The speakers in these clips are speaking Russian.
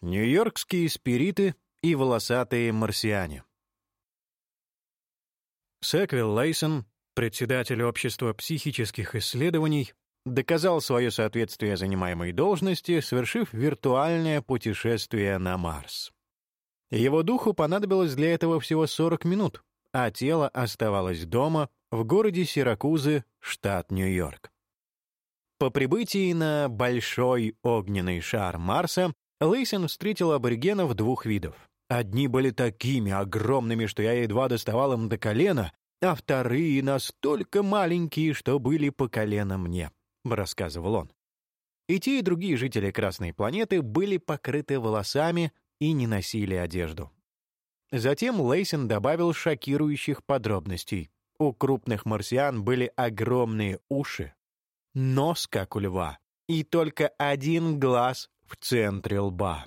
Нью-Йоркские спириты и волосатые марсиане. Сэквилл Лейсон, председатель Общества психических исследований, доказал свое соответствие занимаемой должности, совершив виртуальное путешествие на Марс. Его духу понадобилось для этого всего 40 минут, а тело оставалось дома в городе Сиракузы, штат Нью-Йорк. По прибытии на большой огненный шар Марса Лейсон встретил аборигенов двух видов. Одни были такими огромными, что я едва доставал им до колена, а вторые настолько маленькие, что были по колено мне, — рассказывал он. И те, и другие жители Красной планеты были покрыты волосами и не носили одежду. Затем Лейсен добавил шокирующих подробностей. У крупных марсиан были огромные уши, нос, как у льва, и только один глаз в центре лба.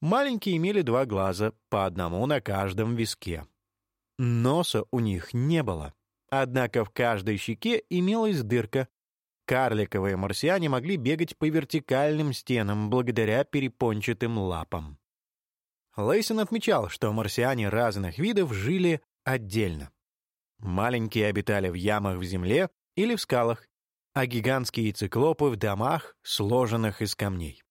Маленькие имели два глаза, по одному на каждом виске. Носа у них не было, однако в каждой щеке имелась дырка. Карликовые марсиане могли бегать по вертикальным стенам благодаря перепончатым лапам. Лейсон отмечал, что марсиане разных видов жили отдельно. Маленькие обитали в ямах в земле или в скалах, а гигантские циклопы в домах, сложенных из камней.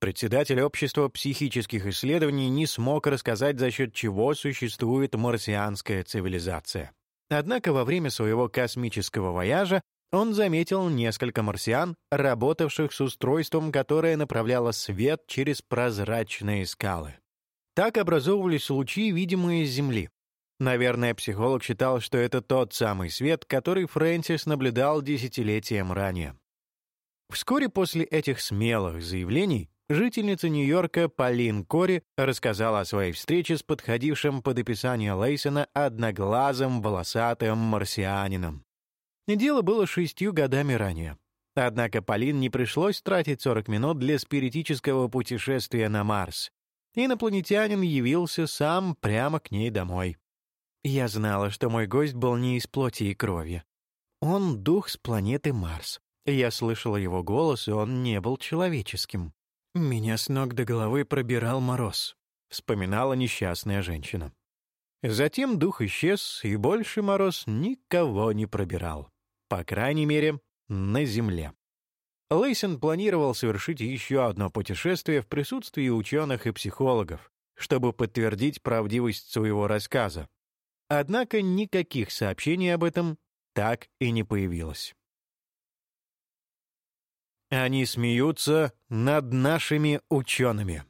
Председатель общества психических исследований не смог рассказать, за счет чего существует марсианская цивилизация. Однако во время своего космического вояжа он заметил несколько марсиан, работавших с устройством, которое направляло свет через прозрачные скалы. Так образовывались лучи, видимые с Земли. Наверное, психолог считал, что это тот самый свет, который Фрэнсис наблюдал десятилетием ранее. Вскоре после этих смелых заявлений жительница Нью-Йорка Полин Кори рассказала о своей встрече с подходившим под описание Лейсона одноглазым волосатым марсианином. Дело было шестью годами ранее. Однако Полин не пришлось тратить 40 минут для спиритического путешествия на Марс. Инопланетянин явился сам прямо к ней домой. Я знала, что мой гость был не из плоти и крови. Он — дух с планеты Марс. Я слышала его голос, и он не был человеческим. Меня с ног до головы пробирал мороз, — вспоминала несчастная женщина. Затем дух исчез, и больше мороз никого не пробирал. По крайней мере, на Земле. Лейсон планировал совершить еще одно путешествие в присутствии ученых и психологов, чтобы подтвердить правдивость своего рассказа. Однако никаких сообщений об этом так и не появилось. Они смеются над нашими учеными.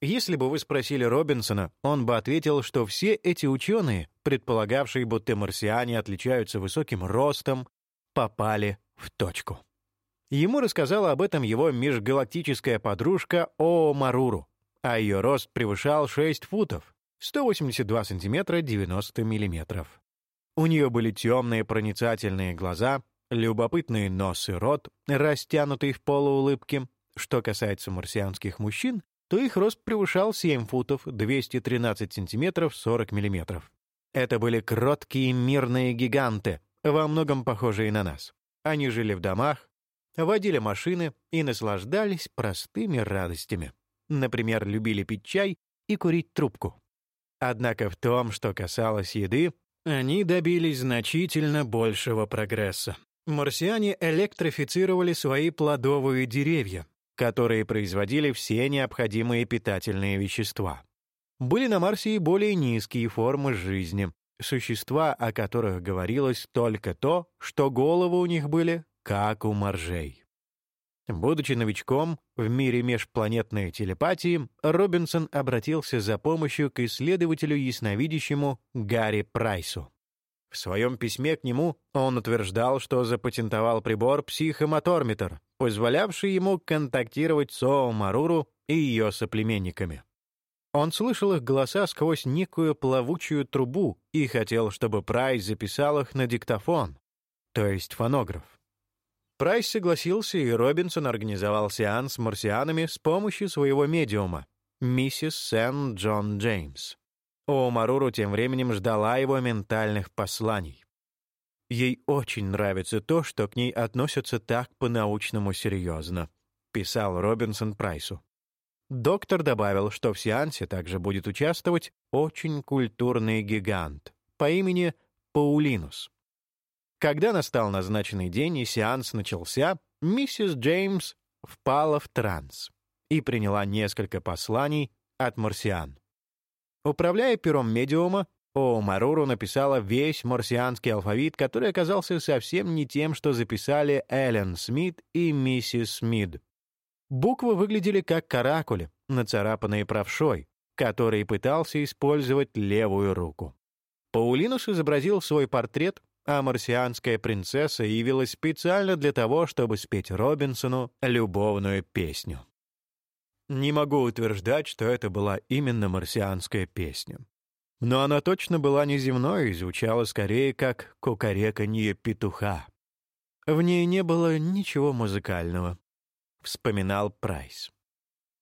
Если бы вы спросили Робинсона, он бы ответил, что все эти ученые, предполагавшие, будто марсиане отличаются высоким ростом, попали в точку. Ему рассказала об этом его межгалактическая подружка Оо Маруру, а ее рост превышал 6 футов, 182 сантиметра 90 миллиметров. У нее были темные проницательные глаза, любопытный нос и рот, растянутый в полуулыбке. Что касается марсианских мужчин, то их рост превышал 7 футов 213 сантиметров 40 миллиметров. Это были кроткие мирные гиганты, во многом похожие на нас. Они жили в домах, водили машины и наслаждались простыми радостями. Например, любили пить чай и курить трубку. Однако в том, что касалось еды, они добились значительно большего прогресса. Марсиане электрифицировали свои плодовые деревья, которые производили все необходимые питательные вещества. Были на Марсе и более низкие формы жизни, существа, о которых говорилось только то, что головы у них были как у моржей. Будучи новичком в мире межпланетной телепатии, Робинсон обратился за помощью к исследователю-ясновидящему Гарри Прайсу. В своем письме к нему он утверждал, что запатентовал прибор психомоторметр, позволявший ему контактировать с Оо Маруру и ее соплеменниками. Он слышал их голоса сквозь некую плавучую трубу и хотел, чтобы Прайс записал их на диктофон, то есть фонограф. Прайс согласился, и Робинсон организовал сеанс с марсианами с помощью своего медиума, миссис Сен Джон Джеймс. Омаруру тем временем ждала его ментальных посланий. Ей очень нравится то, что к ней относятся так по-научному серьезно, писал Робинсон Прайсу. Доктор добавил, что в сеансе также будет участвовать очень культурный гигант по имени Паулинус. Когда настал назначенный день и сеанс начался, миссис Джеймс впала в транс и приняла несколько посланий от марсиан. Управляя пером медиума, О. Маруру написала весь марсианский алфавит, который оказался совсем не тем, что записали Эллен Смит и миссис Смит. Буквы выглядели как каракули, нацарапанные правшой, который пытался использовать левую руку. Паулинус изобразил свой портрет, а марсианская принцесса явилась специально для того, чтобы спеть Робинсону любовную песню. Не могу утверждать, что это была именно марсианская песня. Но она точно была неземной и звучала скорее как кукареканье петуха. В ней не было ничего музыкального, вспоминал Прайс.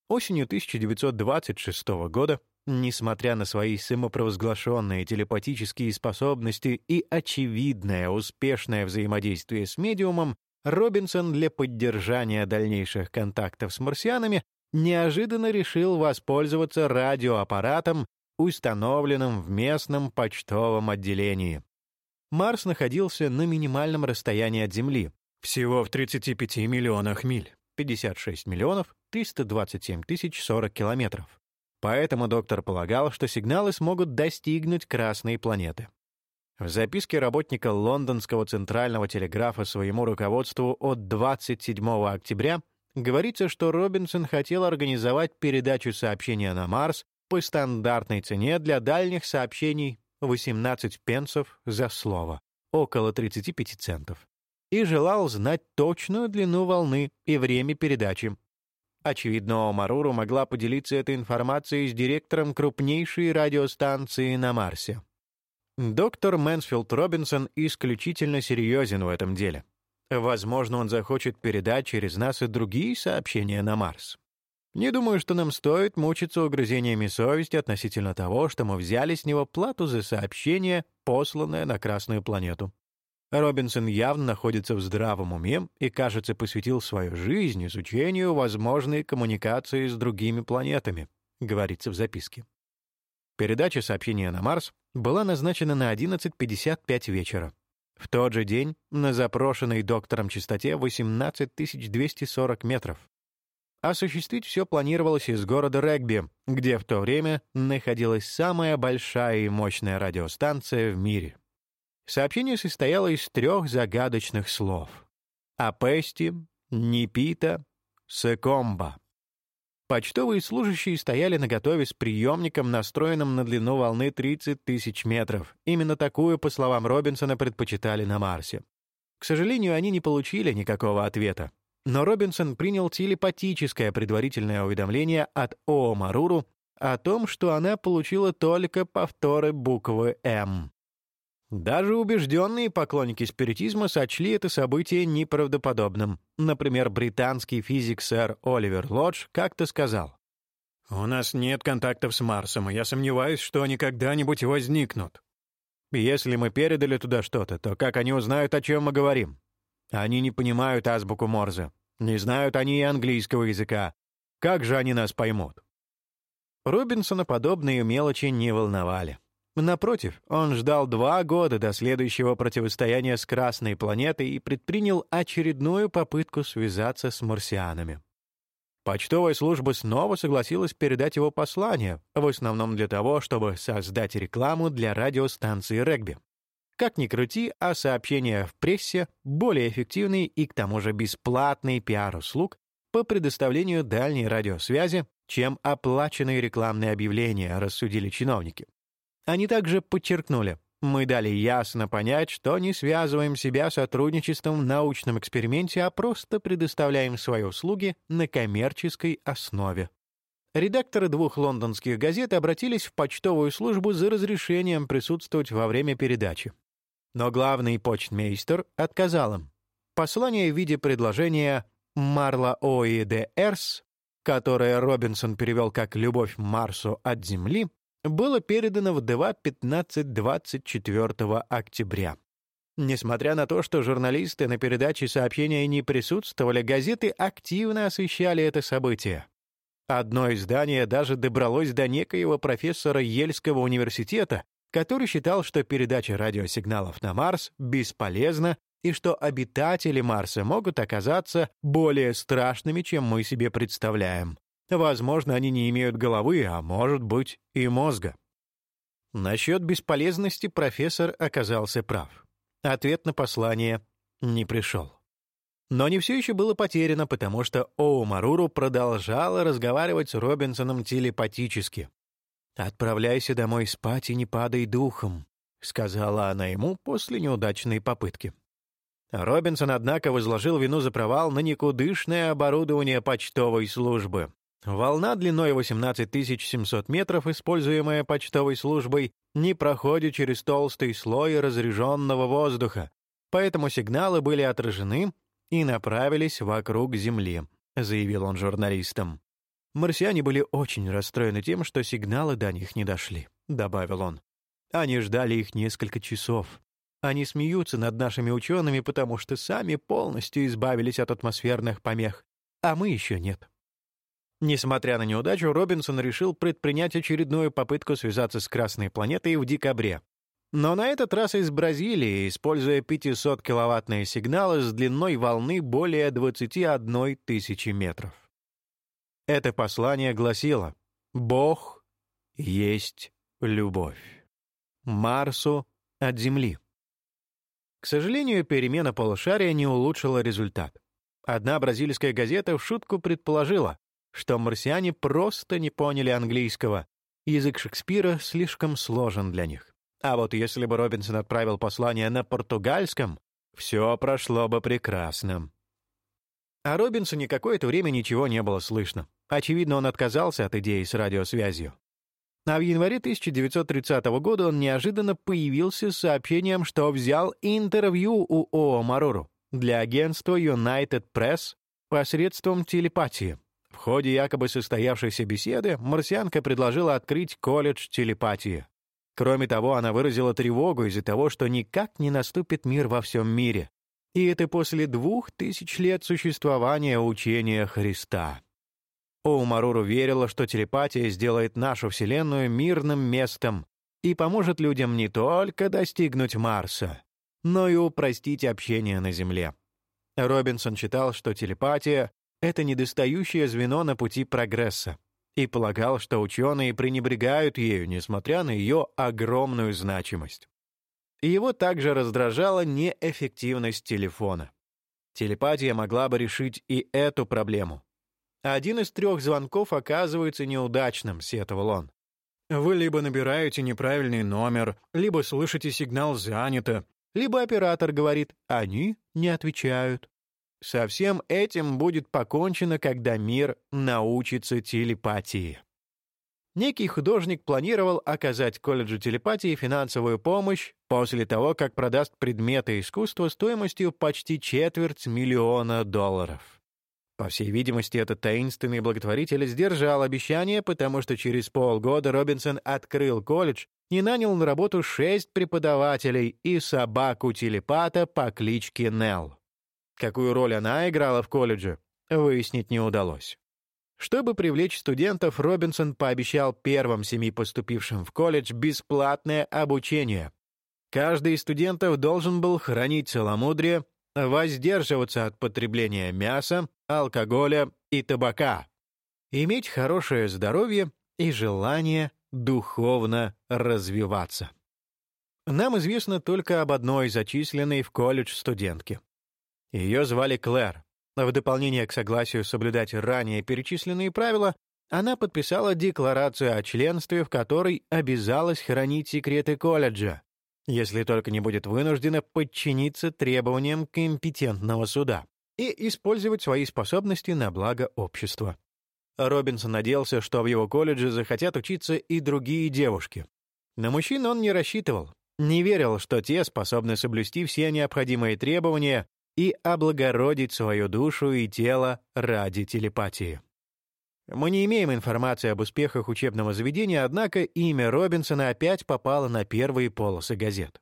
Осенью 1926 года, несмотря на свои самопровозглашенные телепатические способности и очевидное успешное взаимодействие с медиумом, Робинсон для поддержания дальнейших контактов с марсианами неожиданно решил воспользоваться радиоаппаратом, установленным в местном почтовом отделении. Марс находился на минимальном расстоянии от Земли, всего в 35 миллионах миль, 56 миллионов 327 тысяч 40 километров. Поэтому доктор полагал, что сигналы смогут достигнуть Красной планеты. В записке работника лондонского центрального телеграфа своему руководству от 27 октября говорится, что Робинсон хотел организовать передачу сообщения на Марс по стандартной цене для дальних сообщений 18 пенсов за слово, около 35 центов, и желал знать точную длину волны и время передачи. Очевидно, Маруру могла поделиться этой информацией с директором крупнейшей радиостанции на Марсе. Доктор Мэнсфилд Робинсон исключительно серьезен в этом деле. Возможно, он захочет передать через нас и другие сообщения на Марс. Не думаю, что нам стоит мучиться угрызениями совести относительно того, что мы взяли с него плату за сообщение, посланное на Красную планету. Робинсон явно находится в здравом уме и, кажется, посвятил свою жизнь изучению возможной коммуникации с другими планетами, говорится в записке. Передача сообщения на Марс была назначена на 11.55 вечера. В тот же день на запрошенной доктором частоте 18240 метров. Осуществить все планировалось из города Регби, где в то время находилась самая большая и мощная радиостанция в мире. Сообщение состояло из трех загадочных слов — «Апести», «Нипита», «Секомба». Почтовые служащие стояли наготове с приемником, настроенным на длину волны 30 тысяч метров. Именно такую, по словам Робинсона, предпочитали на Марсе. К сожалению, они не получили никакого ответа. Но Робинсон принял телепатическое предварительное уведомление от О. Маруру о том, что она получила только повторы буквы «М». Даже убежденные поклонники спиритизма сочли это событие неправдоподобным. Например, британский физик сэр Оливер Лодж как-то сказал, «У нас нет контактов с Марсом, и я сомневаюсь, что они когда-нибудь возникнут. Если мы передали туда что-то, то как они узнают, о чем мы говорим? Они не понимают азбуку Морзе, не знают они и английского языка. Как же они нас поймут?» Робинсона подобные мелочи не волновали. Напротив, он ждал два года до следующего противостояния с Красной планетой и предпринял очередную попытку связаться с марсианами. Почтовая служба снова согласилась передать его послание, в основном для того, чтобы создать рекламу для радиостанции регби. Как ни крути, а сообщения в прессе — более эффективный и к тому же бесплатный пиар-услуг по предоставлению дальней радиосвязи, чем оплаченные рекламные объявления, рассудили чиновники. Они также подчеркнули, мы дали ясно понять, что не связываем себя сотрудничеством в научном эксперименте, а просто предоставляем свои услуги на коммерческой основе. Редакторы двух лондонских газет обратились в почтовую службу за разрешением присутствовать во время передачи. Но главный почтмейстер отказал им. Послание в виде предложения «Марла Ои де Эрс», которое Робинсон перевел как «Любовь Марсу от Земли», было передано в ДВА 15-24 октября. Несмотря на то, что журналисты на передаче сообщения не присутствовали, газеты активно освещали это событие. Одно издание даже добралось до некоего профессора Ельского университета, который считал, что передача радиосигналов на Марс бесполезна и что обитатели Марса могут оказаться более страшными, чем мы себе представляем. Возможно, они не имеют головы, а может быть и мозга. Насчет бесполезности профессор оказался прав. Ответ на послание не пришел. Но не все еще было потеряно, потому что Оумаруру продолжала разговаривать с Робинсоном телепатически. «Отправляйся домой спать и не падай духом», — сказала она ему после неудачной попытки. Робинсон, однако, возложил вину за провал на никудышное оборудование почтовой службы. Волна длиной 18 700 метров, используемая почтовой службой, не проходит через толстый слой разряженного воздуха, поэтому сигналы были отражены и направились вокруг Земли, заявил он журналистам. Марсиане были очень расстроены тем, что сигналы до них не дошли, добавил он. Они ждали их несколько часов. Они смеются над нашими учеными, потому что сами полностью избавились от атмосферных помех, а мы еще нет. Несмотря на неудачу, Робинсон решил предпринять очередную попытку связаться с Красной планетой в декабре. Но на этот раз из Бразилии, используя 500-киловаттные сигналы с длиной волны более 21 тысячи метров. Это послание гласило «Бог есть любовь. Марсу от Земли». К сожалению, перемена полушария не улучшила результат. Одна бразильская газета в шутку предположила, что марсиане просто не поняли английского. Язык Шекспира слишком сложен для них. А вот если бы Робинсон отправил послание на португальском, все прошло бы прекрасно. О Робинсоне какое-то время ничего не было слышно. Очевидно, он отказался от идеи с радиосвязью. А в январе 1930 года он неожиданно появился с сообщением, что взял интервью у Оо Марору для агентства United Press посредством телепатии. Ходе якобы состоявшейся беседы марсианка предложила открыть колледж телепатии. Кроме того, она выразила тревогу из-за того, что никак не наступит мир во всем мире. И это после двух тысяч лет существования учения Христа. Оумаруру верила, что телепатия сделает нашу Вселенную мирным местом и поможет людям не только достигнуть Марса, но и упростить общение на Земле. Робинсон считал, что телепатия это недостающее звено на пути прогресса, и полагал, что ученые пренебрегают ею, несмотря на ее огромную значимость. Его также раздражала неэффективность телефона. Телепатия могла бы решить и эту проблему. Один из трех звонков оказывается неудачным, сетовал он. Вы либо набираете неправильный номер, либо слышите сигнал «занято», либо оператор говорит «они не отвечают». Со всем этим будет покончено, когда мир научится телепатии. Некий художник планировал оказать колледжу телепатии финансовую помощь после того, как продаст предметы искусства стоимостью почти четверть миллиона долларов. По всей видимости, этот таинственный благотворитель сдержал обещание, потому что через полгода Робинсон открыл колледж и нанял на работу шесть преподавателей и собаку-телепата по кличке Нелл. Какую роль она играла в колледже, выяснить не удалось. Чтобы привлечь студентов, Робинсон пообещал первым семи поступившим в колледж бесплатное обучение. Каждый из студентов должен был хранить целомудрие, воздерживаться от потребления мяса, алкоголя и табака, иметь хорошее здоровье и желание духовно развиваться. Нам известно только об одной зачисленной в колледж студентке. Ее звали Клэр. В дополнение к согласию соблюдать ранее перечисленные правила, она подписала декларацию о членстве, в которой обязалась хранить секреты колледжа, если только не будет вынуждена подчиниться требованиям компетентного суда и использовать свои способности на благо общества. Робинсон надеялся, что в его колледже захотят учиться и другие девушки. На мужчин он не рассчитывал, не верил, что те способны соблюсти все необходимые требования и облагородить свою душу и тело ради телепатии. Мы не имеем информации об успехах учебного заведения, однако имя Робинсона опять попало на первые полосы газет.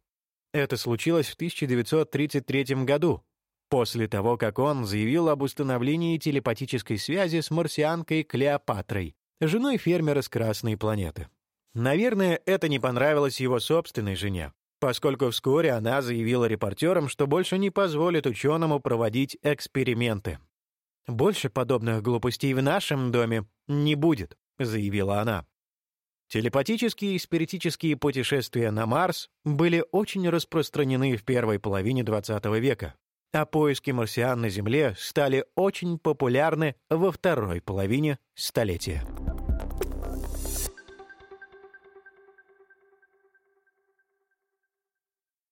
Это случилось в 1933 году, после того, как он заявил об установлении телепатической связи с марсианкой Клеопатрой, женой фермера с Красной планеты. Наверное, это не понравилось его собственной жене, поскольку вскоре она заявила репортерам, что больше не позволит ученому проводить эксперименты. «Больше подобных глупостей в нашем доме не будет», — заявила она. Телепатические и спиритические путешествия на Марс были очень распространены в первой половине XX века, а поиски марсиан на Земле стали очень популярны во второй половине столетия.